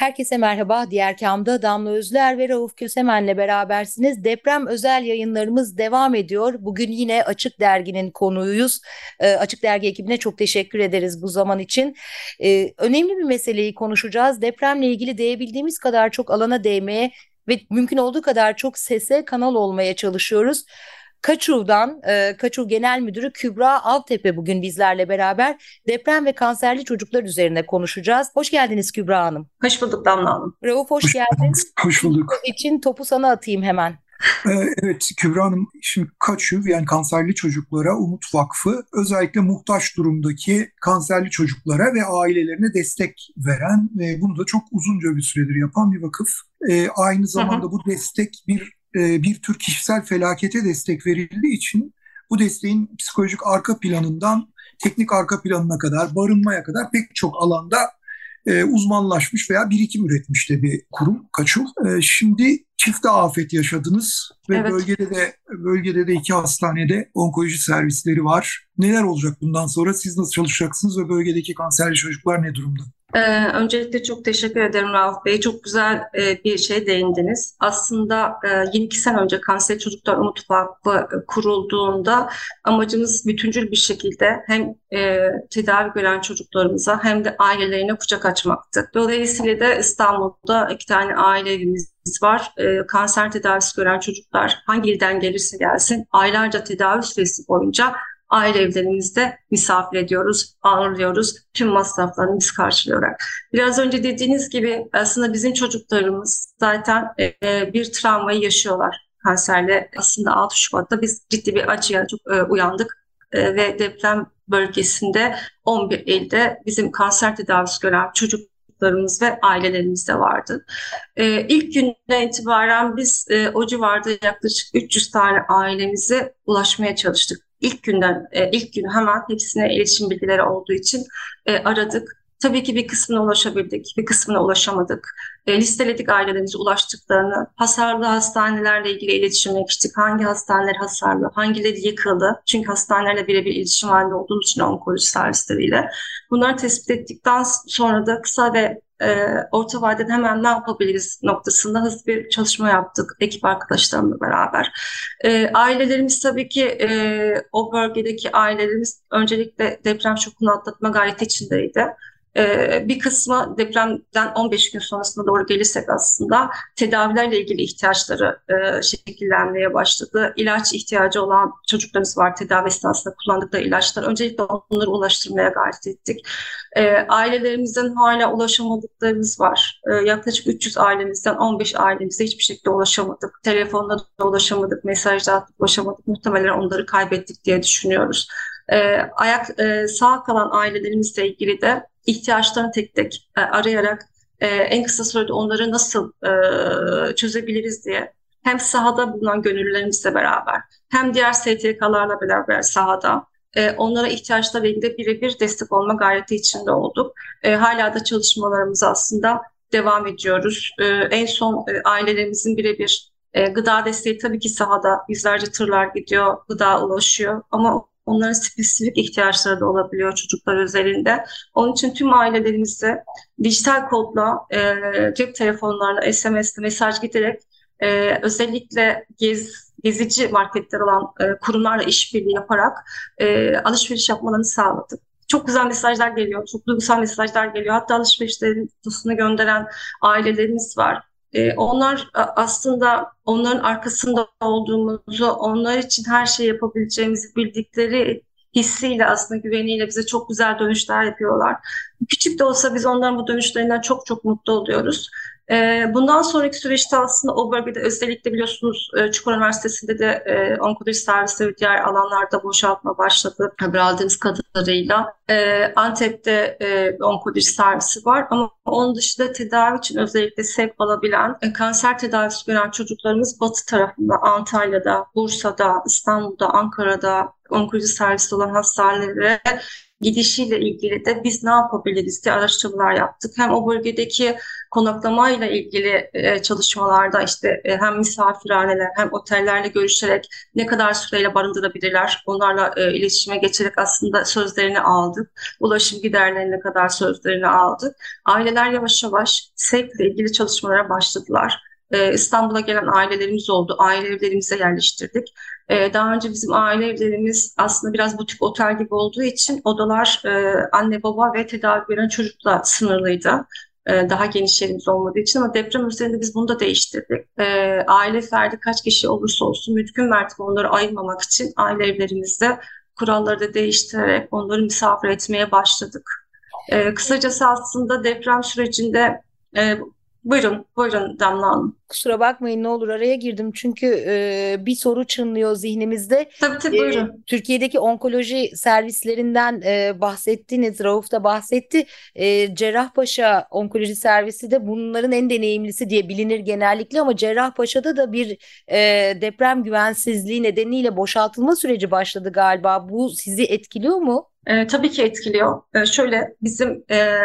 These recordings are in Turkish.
Herkese merhaba. Diğer kamda Damla Özler ve Rauf Kösemen'le berabersiniz. Deprem özel yayınlarımız devam ediyor. Bugün yine Açık Dergi'nin konuğuyuz. Ee, Açık Dergi ekibine çok teşekkür ederiz bu zaman için. Ee, önemli bir meseleyi konuşacağız. Depremle ilgili değebildiğimiz kadar çok alana değmeye ve mümkün olduğu kadar çok sese kanal olmaya çalışıyoruz. Kaçuv'dan e, Kaçuv Genel Müdürü Kübra Altepe bugün bizlerle beraber deprem ve kanserli çocuklar üzerine konuşacağız. Hoş geldiniz Kübra Hanım. Hoş bulduk Damla Hanım. Rauf hoş, hoş geldin. Hoş bulduk. Bu için topu sana atayım hemen. Ee, evet Kübra Hanım şimdi Kaçuv yani kanserli çocuklara Umut Vakfı özellikle muhtaç durumdaki kanserli çocuklara ve ailelerine destek veren ve bunu da çok uzunca bir süredir yapan bir vakıf. Ee, aynı zamanda hı hı. bu destek bir e, bir tür kişisel felakete destek verildiği için bu desteğin psikolojik arka planından teknik arka planına kadar, barınmaya kadar pek çok alanda e, uzmanlaşmış veya birikim üretmiş de bir kurum Kaçul. E, şimdi çift afet yaşadınız ve evet. bölgede de bölgede de iki hastanede onkoloji servisleri var. Neler olacak bundan sonra? Siz nasıl çalışacaksınız ve bölgedeki kanserli çocuklar ne durumda? Ee, öncelikle çok teşekkür ederim Rauf Bey. Çok güzel e, bir şey değindiniz. Aslında e, 22 sene önce Kanser Çocuklar Umut Vakfı e, kurulduğunda amacımız bütüncül bir şekilde hem e, tedavi gören çocuklarımıza hem de ailelerine kucak açmaktı. Dolayısıyla da İstanbul'da iki tane aile evimiz var. E, kanser tedavisi gören çocuklar hangi ilden gelirse gelsin aylarca tedavi süresi boyunca aile evlerimizde misafir ediyoruz, ağırlıyoruz. Tüm masraflarını biz karşılayarak. Biraz önce dediğiniz gibi aslında bizim çocuklarımız zaten e, bir travmayı yaşıyorlar kanserle. Aslında 6 Şubat'ta biz ciddi bir acıya çok e, uyandık e, ve deprem bölgesinde 11 ilde bizim kanser tedavisi gören çocuk çocuklarımız ve ailelerimiz de vardı. Ee, ilk günden itibaren biz e, o civarda yaklaşık 300 tane ailemize ulaşmaya çalıştık ilk günden e, ilk gün hemen hepsine iletişim bilgileri olduğu için e, aradık. Tabii ki bir kısmına ulaşabildik, bir kısmına ulaşamadık. E, listeledik ailelerimize ulaştıklarını. Hasarlı hastanelerle ilgili iletişime geçtik. Hangi hastaneler hasarlı, hangileri yıkıldı? Çünkü hastanelerle birebir iletişim halinde olduğumuz için onkoloji servisleriyle. Bunları tespit ettikten sonra da kısa ve e, orta vadede hemen ne yapabiliriz noktasında hızlı bir çalışma yaptık ekip arkadaşlarımla beraber. E, ailelerimiz tabii ki e, o bölgedeki ailelerimiz öncelikle deprem şokunu atlatma gayreti içindeydi. Ee, bir kısmı depremden 15 gün sonrasında doğru gelirsek aslında tedavilerle ilgili ihtiyaçları e, şekillenmeye başladı. İlaç ihtiyacı olan çocuklarımız var tedavi esnasında kullandıkları ilaçlar. Öncelikle onları ulaştırmaya gayret ettik. E, ailelerimizden hala ulaşamadıklarımız var. E, yaklaşık 300 ailemizden 15 ailemize hiçbir şekilde ulaşamadık. Telefonla da ulaşamadık, mesajla ulaşamadık. Muhtemelen onları kaybettik diye düşünüyoruz. E, ayak e, sağ kalan ailelerimizle ilgili de ihtiyaçlarını tek tek e, arayarak e, en kısa sürede onları nasıl e, çözebiliriz diye hem sahada bulunan gönüllülerimizle beraber hem diğer STK'larla beraber sahada e, onlara ihtiyaçlarla ilgili birebir destek olma gayreti içinde olduk. E, hala da çalışmalarımız aslında devam ediyoruz. E, en son e, ailelerimizin birebir e, gıda desteği tabii ki sahada yüzlerce tırlar gidiyor, gıda ulaşıyor ama onların spesifik ihtiyaçları da olabiliyor çocuklar özelinde. Onun için tüm ailelerimizde dijital kodla, e, cep telefonlarına, SMS'le mesaj giderek e, özellikle gez, gezici marketler olan e, kurumlarla işbirliği yaparak e, alışveriş yapmalarını sağladık. Çok güzel mesajlar geliyor, çok duygusal mesajlar geliyor. Hatta alışverişlerin kutusunu gönderen ailelerimiz var. E, onlar aslında onların arkasında olduğumuzu, onlar için her şey yapabileceğimizi bildikleri hissiyle aslında güveniyle bize çok güzel dönüşler yapıyorlar. Küçük de olsa biz onların bu dönüşlerinden çok çok mutlu oluyoruz. Ee, bundan sonraki süreçte aslında o bölgede özellikle biliyorsunuz e, Çukur Üniversitesi'nde de e, onkoloji servisi ve diğer alanlarda boşaltma başladı haber aldığımız kadarıyla. Ee, Antep'te e, onkoloji servisi var ama onun dışında tedavi için özellikle sevk alabilen kanser tedavisi gören çocuklarımız batı tarafında Antalya'da, Bursa'da, İstanbul'da, Ankara'da onkoloji servisi olan hastanelere gidişiyle ilgili de biz ne yapabiliriz diye araştırmalar yaptık. Hem o bölgedeki konaklamayla ilgili e, çalışmalarda işte e, hem misafirhaneler hem otellerle görüşerek ne kadar süreyle barındırabilirler onlarla e, iletişime geçerek aslında sözlerini aldık. Ulaşım giderlerine kadar sözlerini aldık. Aileler yavaş yavaş sevkle ilgili çalışmalara başladılar. E, İstanbul'a gelen ailelerimiz oldu. Aile evlerimize yerleştirdik. E, daha önce bizim aile evlerimiz aslında biraz butik otel gibi olduğu için odalar e, anne baba ve tedavi gören çocukla sınırlıydı. E, daha geniş yerimiz olmadığı için ama deprem üzerinde biz bunu da değiştirdik. E, aile ferdi kaç kişi olursa olsun mümkün mertebe onları ayırmamak için aile evlerimizde kuralları da değiştirerek onları misafir etmeye başladık. E, kısacası aslında deprem sürecinde Buyurun, buyurun Damla Hanım. Kusura bakmayın ne olur araya girdim çünkü e, bir soru çınlıyor zihnimizde. Tabii tabii e, buyurun. E, Türkiye'deki onkoloji servislerinden e, bahsettiniz, Rauf da bahsetti. E, Cerrahpaşa Onkoloji Servisi de bunların en deneyimlisi diye bilinir genellikle ama Cerrahpaşa'da da bir e, deprem güvensizliği nedeniyle boşaltılma süreci başladı galiba. Bu sizi etkiliyor mu? E, tabii ki etkiliyor. E, şöyle bizim e,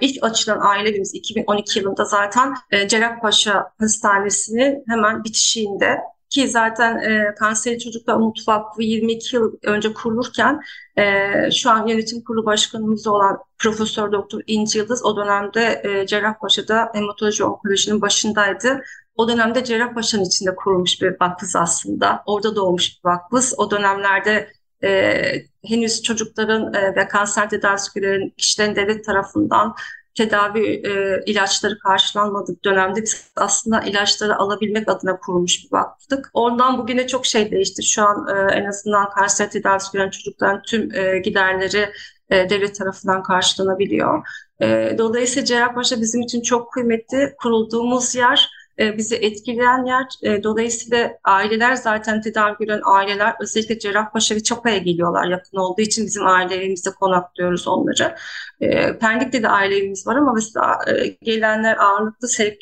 ilk açılan ailemiz 2012 yılında zaten e, Cerrahpaşa Hastanesi'nin hemen bitişiğinde ki zaten e, Kanseri Çocuklar Umut Vakfı 22 yıl önce kurulurken e, şu an yönetim kurulu başkanımız olan Profesör Doktor İnci Yıldız o dönemde e, Cerrahpaşa'da hematoloji onkolojinin başındaydı. O dönemde Cerrahpaşa'nın içinde kurulmuş bir vakfız aslında. Orada doğmuş bir vakfız. O dönemlerde e, henüz çocukların e, ve kanser tedavisi kişilerin devlet tarafından tedavi e, ilaçları karşılanmadık dönemde biz aslında ilaçları alabilmek adına kurulmuş bir vakıftık. Ondan bugüne çok şey değişti. Şu an e, en azından kanser tedavisi gören çocukların tüm e, giderleri e, devlet tarafından karşılanabiliyor. E, dolayısıyla Cerrahpaşa bizim için çok kıymetli. Kurulduğumuz yer e, bizi etkileyen yer. E, dolayısıyla aileler zaten tedavi gören aileler özellikle Cerrahpaşa ve Çapa'ya geliyorlar yakın olduğu için bizim ailelerimizde konaklıyoruz onları. E, Pendik'te de ailelerimiz var ama mesela gelenler ağırlıklı sevk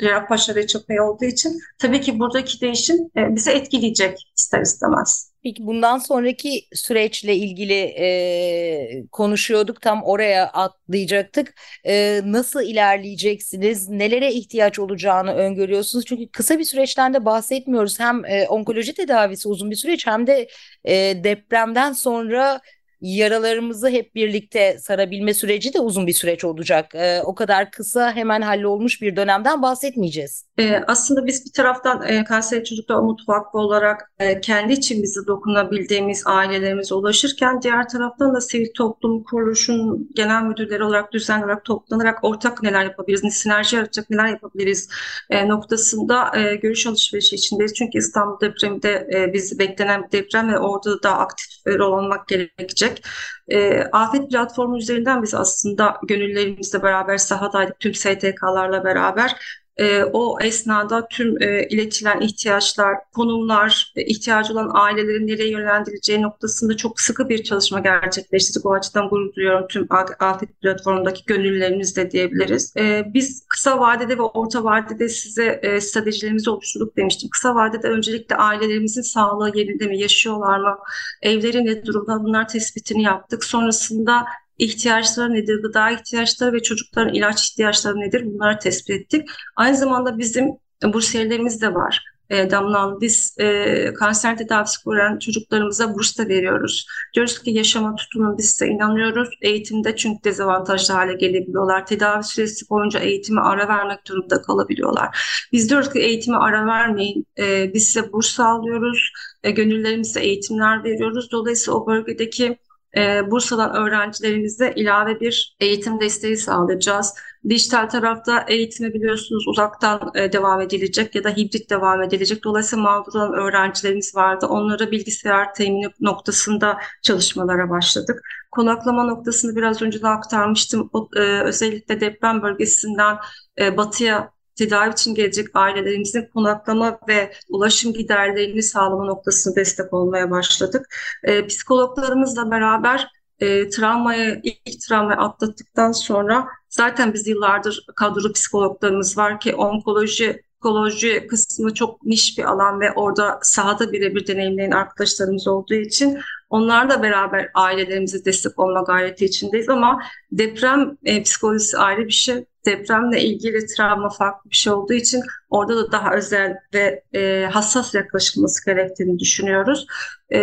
Cerrahpaşa Çapa'ya olduğu için tabii ki buradaki değişim bizi etkileyecek ister istemez. Peki bundan sonraki süreçle ilgili e, konuşuyorduk tam oraya atlayacaktık. E, nasıl ilerleyeceksiniz? Nelere ihtiyaç olacağını öngörüyorsunuz? Çünkü kısa bir süreçten de bahsetmiyoruz. Hem e, onkoloji tedavisi uzun bir süreç hem de e, depremden sonra yaralarımızı hep birlikte sarabilme süreci de uzun bir süreç olacak. E, o kadar kısa hemen hallolmuş bir dönemden bahsetmeyeceğiz. E, aslında biz bir taraftan e, Kanser Çocuklar Umut Vakfı olarak e, kendi içimizi dokunabildiğimiz ailelerimize ulaşırken diğer taraftan da sivil toplum kuruluşun genel müdürleri olarak düzenli olarak toplanarak ortak neler yapabiliriz, sinerji yaratacak neler yapabiliriz e, noktasında e, görüş alışverişi içindeyiz. Çünkü İstanbul depreminde e, biz beklenen bir deprem ve orada da aktif rol almak gerekecek. E, Afet platformu üzerinden biz aslında gönüllerimizle beraber sahadaydık tüm STK'larla beraber e, o esnada tüm e, iletilen ihtiyaçlar, konumlar, e, ihtiyacı olan ailelerin nereye yönlendirileceği noktasında çok sıkı bir çalışma gerçekleştirdik. O açıdan gurur duyuyorum tüm afet platformundaki gönüllülerimizle diyebiliriz. E, biz kısa vadede ve orta vadede size e, stratejilerimizi oluşturduk demiştim. Kısa vadede öncelikle ailelerimizin sağlığı yerinde mi, yaşıyorlar mı, evleri ne durumda bunlar tespitini yaptık. Sonrasında ihtiyaçları nedir, gıda ihtiyaçları ve çocukların ilaç ihtiyaçları nedir bunları tespit ettik. Aynı zamanda bizim bursiyerlerimiz de var. E, Damla Hanım, biz e, kanser tedavisi gören çocuklarımıza burs da veriyoruz. Diyoruz ki yaşama tutunun biz size inanıyoruz. Eğitimde çünkü dezavantajlı hale gelebiliyorlar. Tedavi süresi boyunca eğitimi ara vermek durumunda kalabiliyorlar. Biz diyoruz ki eğitimi ara vermeyin. E, biz size burs sağlıyoruz. E, gönüllerimize eğitimler veriyoruz. Dolayısıyla o bölgedeki e, Bursa'dan öğrencilerimize ilave bir eğitim desteği sağlayacağız. Dijital tarafta eğitimi biliyorsunuz uzaktan e, devam edilecek ya da hibrit devam edilecek. Dolayısıyla mağdur olan öğrencilerimiz vardı. Onlara bilgisayar temini noktasında çalışmalara başladık. konaklama noktasını biraz önce de aktarmıştım. O, e, özellikle deprem bölgesinden e, batıya tedavi için gelecek ailelerimizin konaklama ve ulaşım giderlerini sağlama noktasında destek olmaya başladık. E, psikologlarımızla beraber e, travmayı, ilk travmayı atlattıktan sonra zaten biz yıllardır kadro psikologlarımız var ki onkoloji psikoloji kısmı çok niş bir alan ve orada sahada birebir deneyimleyen arkadaşlarımız olduğu için onlarla beraber ailelerimize destek olma gayreti içindeyiz ama deprem e, psikolojisi ayrı bir şey. Depremle ilgili travma farklı bir şey olduğu için orada da daha özel ve e, hassas yaklaşılması gerektiğini düşünüyoruz. E,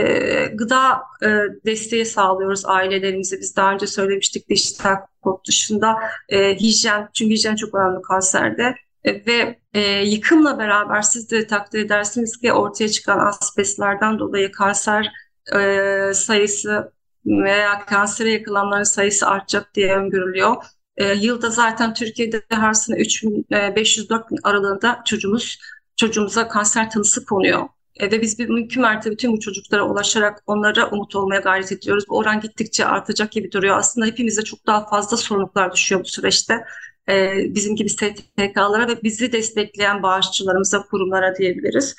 gıda e, desteği sağlıyoruz ailelerimize. Biz daha önce söylemiştik dijital kod dışında e, hijyen, çünkü hijyen çok önemli kanserde e, ve e, yıkımla beraber siz de takdir edersiniz ki ortaya çıkan asbestlerden dolayı kanser e, sayısı veya kansere yakılanların sayısı artacak diye öngörülüyor. E, yılda zaten Türkiye'de her sene 3504 bin aralığında çocuğumuz çocuğumuza kanser tanısı konuyor. E, ve biz bir mümkün mertebe tüm bu çocuklara ulaşarak onlara umut olmaya gayret ediyoruz. Bu oran gittikçe artacak gibi duruyor. Aslında hepimize çok daha fazla sorumluluklar düşüyor bu süreçte e, bizim gibi STK'lara ve bizi destekleyen bağışçılarımıza, kurumlara diyebiliriz.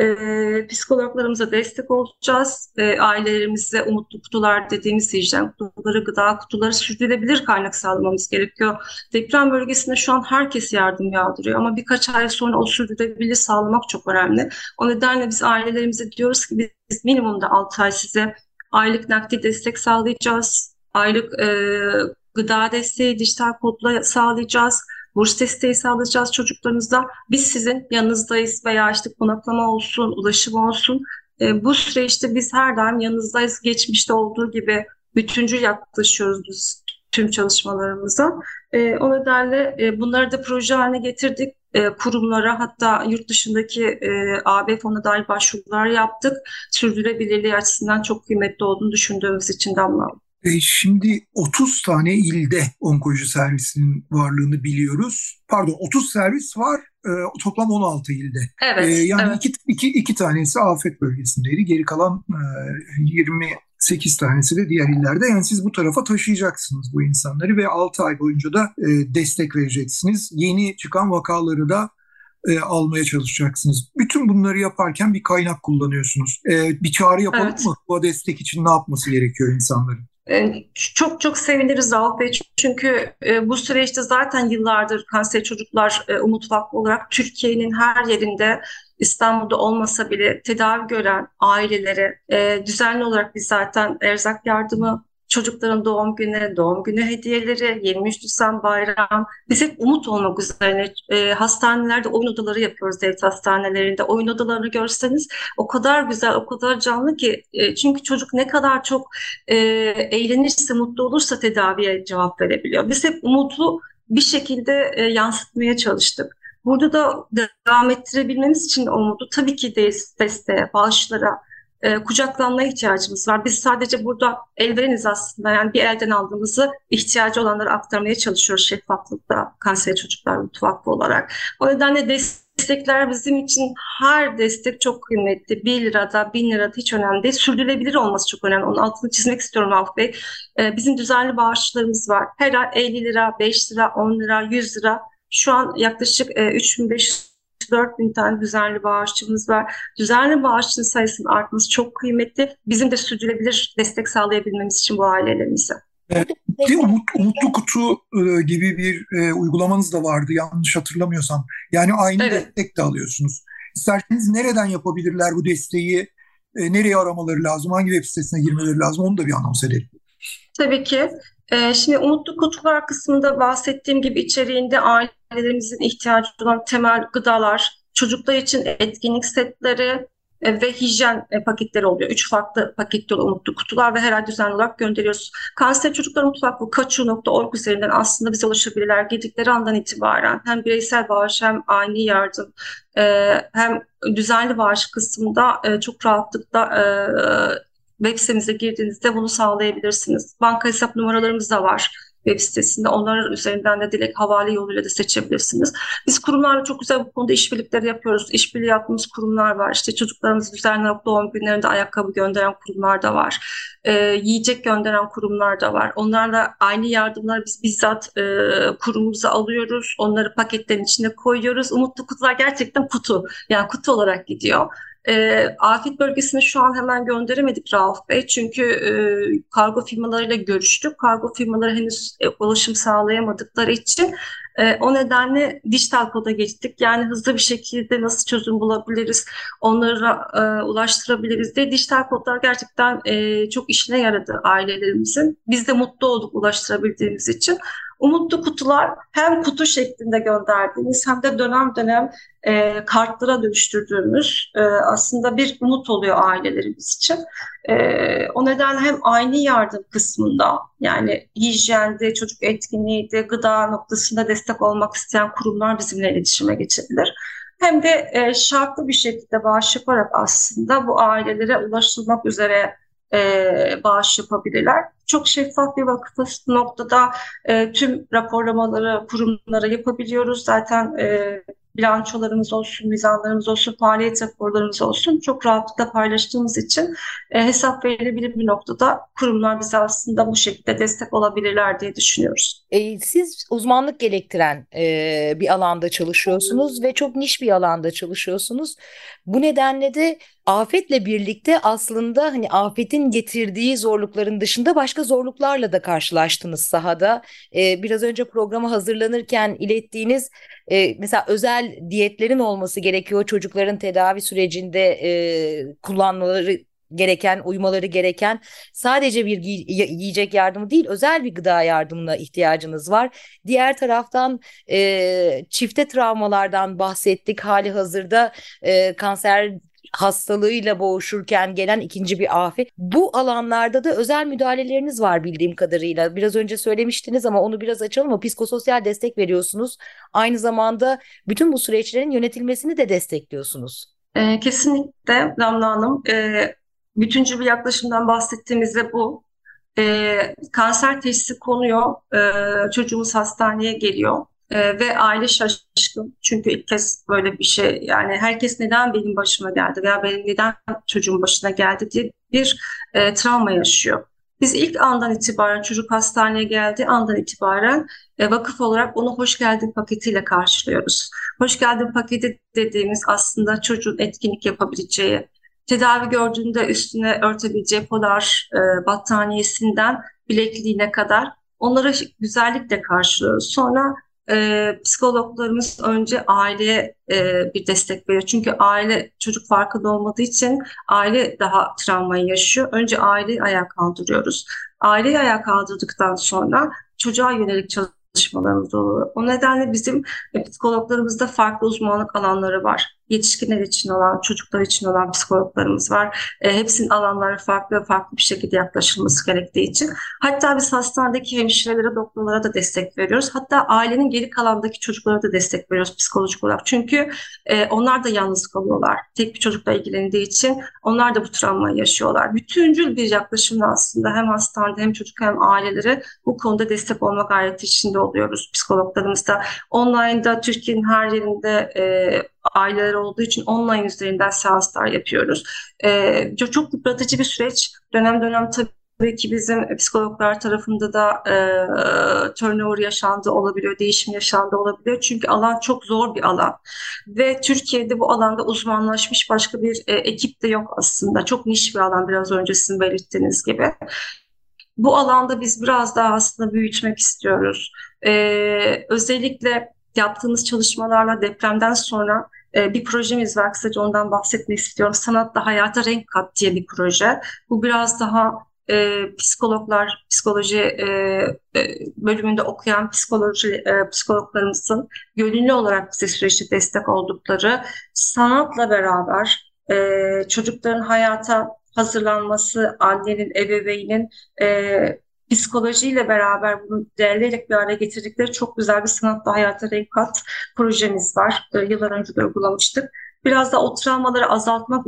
E, psikologlarımıza destek olacağız. E, ailelerimize umutlu kutular dediğimiz hijyen kutuları, gıda kutuları sürdürülebilir kaynak sağlamamız gerekiyor. Deprem bölgesinde şu an herkes yardım yağdırıyor ama birkaç ay sonra o sürdürülebilir sağlamak çok önemli. O nedenle biz ailelerimize diyoruz ki biz minimumda 6 ay size aylık nakdi destek sağlayacağız. Aylık e, gıda desteği, dijital kodla sağlayacağız. Burs desteği sağlayacağız çocuklarınızda. Biz sizin yanınızdayız veya işte konaklama olsun, ulaşım olsun. E, bu süreçte biz her daim yanınızdayız. Geçmişte olduğu gibi bütüncül yaklaşıyoruz biz tüm çalışmalarımıza. E, o nedenle e, bunları da proje haline getirdik. E, kurumlara hatta yurt dışındaki e, AB fonuna dair başvurular yaptık. Sürdürülebilirliği açısından çok kıymetli olduğunu düşündüğümüz için Damla e, şimdi 30 tane ilde onkoloji servisinin varlığını biliyoruz. Pardon 30 servis var e, toplam 16 ilde. Evet. E, yani evet. Iki, iki, iki tanesi afet bölgesindeydi. Geri kalan e, 28 tanesi de diğer illerde. Yani siz bu tarafa taşıyacaksınız bu insanları ve 6 ay boyunca da e, destek vereceksiniz. Yeni çıkan vakaları da e, almaya çalışacaksınız. Bütün bunları yaparken bir kaynak kullanıyorsunuz. E, bir çağrı yapalım evet. mı? Bu destek için ne yapması gerekiyor insanların? Ee, çok çok seviniriz Rauf Bey. Çünkü e, bu süreçte zaten yıllardır Kanser Çocuklar e, Umut Vakfı olarak Türkiye'nin her yerinde İstanbul'da olmasa bile tedavi gören ailelere düzenli olarak biz zaten erzak yardımı çocukların doğum günü, doğum günü hediyeleri, 23 Nisan bayram. Biz hep umut olmak üzerine e, hastanelerde oyun odaları yapıyoruz devlet hastanelerinde. Oyun odalarını görseniz o kadar güzel, o kadar canlı ki. E, çünkü çocuk ne kadar çok e, eğlenirse, mutlu olursa tedaviye cevap verebiliyor. Biz hep umutlu bir şekilde e, yansıtmaya çalıştık. Burada da devam ettirebilmemiz için umudu tabii ki desteğe, bağışlara, e, kucaklanmaya ihtiyacımız var. Biz sadece burada elvereniz aslında yani bir elden aldığımızı ihtiyacı olanlara aktarmaya çalışıyoruz şeffaflıkta kanser çocuklar mutfaklı olarak. O nedenle destekler bizim için her destek çok kıymetli. 1 lirada, 1000 lirada hiç önemli değil. Sürdürülebilir olması çok önemli. Onun altını çizmek istiyorum Alf Bey. Ee, bizim düzenli bağışçılarımız var. Her ay 50 lira, 5 lira, 10 lira, 100 lira. Şu an yaklaşık e, 3500 4 bin tane düzenli bağışçımız var. Düzenli bağışçının sayısının artması çok kıymetli. Bizim de sürdürülebilir destek sağlayabilmemiz için bu ailelerimize. Evet, umut, umutlu kutu e, gibi bir e, uygulamanız da vardı yanlış hatırlamıyorsam. Yani aynı evet. destek de alıyorsunuz. İsterseniz nereden yapabilirler bu desteği? E, nereye aramaları lazım? Hangi web sitesine girmeleri lazım? Onu da bir anons edelim. Tabii ki. Ee, şimdi Umutlu Kutular kısmında bahsettiğim gibi içeriğinde ailelerimizin ihtiyacı olan temel gıdalar, çocuklar için etkinlik setleri e, ve hijyen e, paketleri oluyor. Üç farklı paketli Umutlu Kutular ve her ay düzenli olarak gönderiyoruz. Kanser Çocuklar Mutfaklığı kaçu.org üzerinden aslında bize ulaşabilirler. Girdikleri andan itibaren hem bireysel bağış hem ani yardım e, hem düzenli bağış kısmında çok rahatlıkla web sitemize girdiğinizde bunu sağlayabilirsiniz. Banka hesap numaralarımız da var. web sitesinde. Onlar üzerinden de direkt havale yoluyla da seçebilirsiniz. Biz kurumlarla çok güzel bu konuda işbirlikleri yapıyoruz. İşbirliği yaptığımız kurumlar var. İşte çocuklarımız düzenli doğum günlerinde ayakkabı gönderen kurumlar da var. E, yiyecek gönderen kurumlar da var. Onlarla aynı yardımları biz bizzat e, kurumumuza alıyoruz. Onları paketlerin içine koyuyoruz. Umutlu kutular gerçekten kutu. Yani kutu olarak gidiyor. E, afet bölgesine şu an hemen gönderemedik Rauf Bey. Çünkü e, kargo firmalarıyla görüştük. Kargo firmaları henüz e, ulaşım sağlayamadıkları için e, o nedenle dijital koda geçtik. Yani hızlı bir şekilde nasıl çözüm bulabiliriz, onları e, ulaştırabiliriz diye dijital kodlar gerçekten e, çok işine yaradı ailelerimizin. Biz de mutlu olduk ulaştırabildiğimiz için. Umutlu kutular hem kutu şeklinde gönderdiğimiz hem de dönem dönem e, kartlara dönüştürdüğümüz e, aslında bir umut oluyor ailelerimiz için. E, o nedenle hem aynı yardım kısmında yani hijyende, çocuk etkinliğiydi, gıda noktasında destek olmak isteyen kurumlar bizimle iletişime geçebilir. Hem de e, şartlı bir şekilde bağış yaparak aslında bu ailelere ulaşılmak üzere e, bağış yapabilirler. Çok şeffaf bir vakıf noktada e, tüm raporlamaları kurumlara yapabiliyoruz. Zaten e, bilançolarımız olsun, mizanlarımız olsun, faaliyet raporlarımız olsun çok rahatlıkla paylaştığımız için e, hesap verilebilir bir noktada kurumlar bize aslında bu şekilde destek olabilirler diye düşünüyoruz. E, siz uzmanlık gerektiren e, bir alanda çalışıyorsunuz ve çok niş bir alanda çalışıyorsunuz. Bu nedenle de afetle birlikte aslında hani afetin getirdiği zorlukların dışında başka zorluklarla da karşılaştınız sahada. E, biraz önce programa hazırlanırken ilettiğiniz e, mesela özel diyetlerin olması gerekiyor çocukların tedavi sürecinde e, kullanmaları gereken, uymaları gereken sadece bir yiyecek yardımı değil, özel bir gıda yardımına ihtiyacınız var. Diğer taraftan e, çifte travmalardan bahsettik. Hali hazırda e, kanser hastalığıyla boğuşurken gelen ikinci bir afet. Bu alanlarda da özel müdahaleleriniz var bildiğim kadarıyla. Biraz önce söylemiştiniz ama onu biraz açalım mı? Psikososyal destek veriyorsunuz. Aynı zamanda bütün bu süreçlerin yönetilmesini de destekliyorsunuz. E, kesinlikle Damla Hanım. E, bütüncül bir yaklaşımdan bahsettiğimizde bu. E, kanser teşhisi konuyor, e, çocuğumuz hastaneye geliyor e, ve aile şaşkın. Çünkü ilk kez böyle bir şey yani herkes neden benim başıma geldi veya benim neden çocuğum başına geldi diye bir e, travma yaşıyor. Biz ilk andan itibaren çocuk hastaneye geldiği andan itibaren e, vakıf olarak onu hoş geldin paketiyle karşılıyoruz. Hoş geldin paketi dediğimiz aslında çocuğun etkinlik yapabileceği, tedavi gördüğünde üstüne örtebileceği polar e, battaniyesinden bilekliğine kadar onlara güzellikle karşılıyoruz. Sonra e, psikologlarımız önce aileye e, bir destek veriyor. Çünkü aile çocuk farkında olmadığı için aile daha travmayı yaşıyor. Önce aileyi ayağa kaldırıyoruz. Aileyi ayağa kaldırdıktan sonra çocuğa yönelik çalışmalarımız oluyor. O nedenle bizim e, psikologlarımızda farklı uzmanlık alanları var yetişkinler için olan, çocuklar için olan psikologlarımız var. E, hepsinin alanları farklı ve farklı bir şekilde yaklaşılması gerektiği için. Hatta biz hastanedeki hemşirelere, doktorlara da destek veriyoruz. Hatta ailenin geri kalandaki çocuklara da destek veriyoruz psikolojik olarak. Çünkü e, onlar da yalnız kalıyorlar. Tek bir çocukla ilgilendiği için onlar da bu travmayı yaşıyorlar. Bütüncül bir yaklaşımla aslında hem hastanede hem çocuk hem ailelere bu konuda destek olma gayreti içinde oluyoruz psikologlarımız da. Online'da Türkiye'nin her yerinde e, aileler olduğu için online üzerinden seanslar yapıyoruz. E, çok yıpratıcı bir süreç. Dönem dönem tabii ki bizim psikologlar tarafında da e, turnover yaşandı olabiliyor, değişim yaşandı olabiliyor. Çünkü alan çok zor bir alan ve Türkiye'de bu alanda uzmanlaşmış başka bir e, ekip de yok aslında. Çok niş bir alan biraz önce sizin belirttiğiniz gibi. Bu alanda biz biraz daha aslında büyütmek istiyoruz. Ee, özellikle yaptığımız çalışmalarla depremden sonra e, bir projemiz var. Kısaca ondan bahsetmek istiyorum. Sanatla hayata renk kat diye bir proje. Bu biraz daha e, psikologlar, psikoloji e, e, bölümünde okuyan psikoloji e, psikologlarımızın gönüllü olarak bize süreçte destek oldukları sanatla beraber e, çocukların hayata hazırlanması, annenin, ebeveynin e, psikolojiyle beraber bunu değerleyerek bir araya getirdikleri çok güzel bir sanatla hayata renk kat projemiz var. E, yıllar önce de uygulamıştık. Biraz da o travmaları azaltmak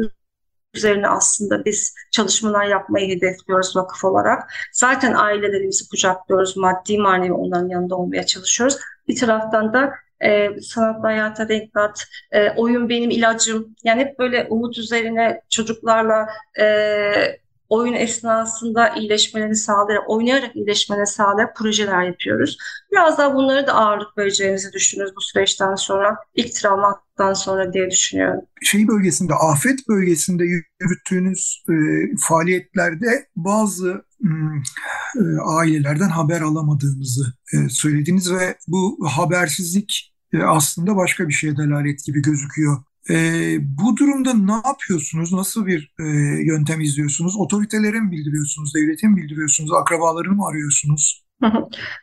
üzerine aslında biz çalışmalar yapmayı hedefliyoruz vakıf olarak. Zaten ailelerimizi kucaklıyoruz, maddi manevi onların yanında olmaya çalışıyoruz. Bir taraftan da e, sanatla hayata renk kat, e, oyun benim ilacım. Yani hep böyle umut üzerine çocuklarla e, oyun esnasında iyileşmelerini sağlayarak, oynayarak iyileşmelerini sağlayarak projeler yapıyoruz. Biraz daha bunları da ağırlık vereceğimizi düşünüyoruz bu süreçten sonra, ilk travmadan sonra diye düşünüyorum. Şey bölgesinde, afet bölgesinde yürüttüğünüz e, faaliyetlerde bazı e, ailelerden haber alamadığınızı e, söylediniz ve bu habersizlik e, aslında başka bir şeye delalet gibi gözüküyor. E, bu durumda ne yapıyorsunuz? Nasıl bir e, yöntem izliyorsunuz? Otoritelere mi bildiriyorsunuz? Devlete mi bildiriyorsunuz? Akrabalarını mı arıyorsunuz?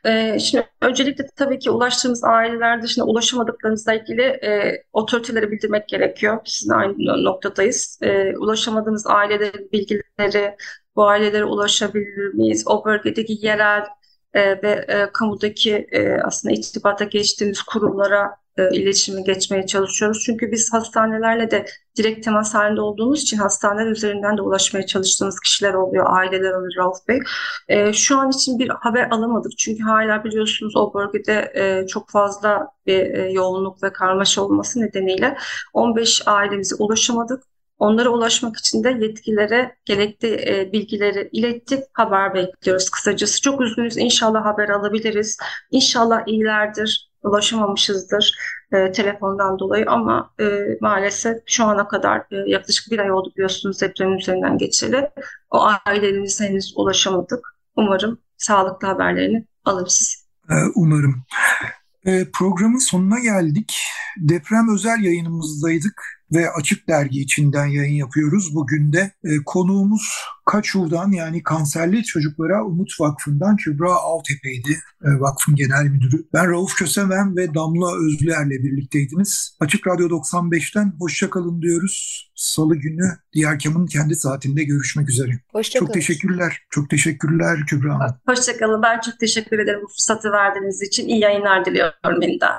Ee, şimdi öncelikle tabii ki ulaştığımız aileler dışında ulaşamadıklarımızla ilgili e, otoritelere bildirmek gerekiyor. Sizin aynı noktadayız. E, ulaşamadığımız ailelerin bilgileri, bu ailelere ulaşabilir miyiz? O bölgedeki yerel e, ve e, kamudaki e, aslında itibata geçtiğimiz kurumlara e, iletişime geçmeye çalışıyoruz. Çünkü biz hastanelerle de direkt temas halinde olduğumuz için hastaneler üzerinden de ulaşmaya çalıştığımız kişiler oluyor, aileler oluyor Rauf Bey. E, şu an için bir haber alamadık. Çünkü hala biliyorsunuz o bölgede e, çok fazla bir e, yoğunluk ve karmaşa olması nedeniyle 15 ailemize ulaşamadık. Onlara ulaşmak için de yetkililere gerekli e, bilgileri ilettik. Haber bekliyoruz kısacası. Çok üzgünüz. İnşallah haber alabiliriz. İnşallah iyilerdir. Ulaşamamışızdır e, telefondan dolayı ama e, maalesef şu ana kadar e, yaklaşık bir ay oldu biliyorsunuz depremin üzerinden geçeli. O ailelerimize henüz ulaşamadık. Umarım sağlıklı haberlerini alırız. Ee, umarım. E, programın sonuna geldik. Deprem özel yayınımızdaydık ve Açık Dergi içinden yayın yapıyoruz. Bugün de e, konuğumuz Kaçur'dan yani Kanserli Çocuklara Umut Vakfı'ndan Kübra Avtepe'ydi. E, vakfın genel müdürü. Ben Rauf Kösemen ve Damla Özlüer'le birlikteydiniz. Açık Radyo 95'ten hoşçakalın diyoruz. Salı günü Diğer Kam'ın kendi saatinde görüşmek üzere. Hoşçakalın. Çok teşekkürler. Çok teşekkürler Kübra Hanım. Hoşçakalın. Ben çok teşekkür ederim bu fırsatı verdiğiniz için. İyi yayınlar diliyorum yeniden.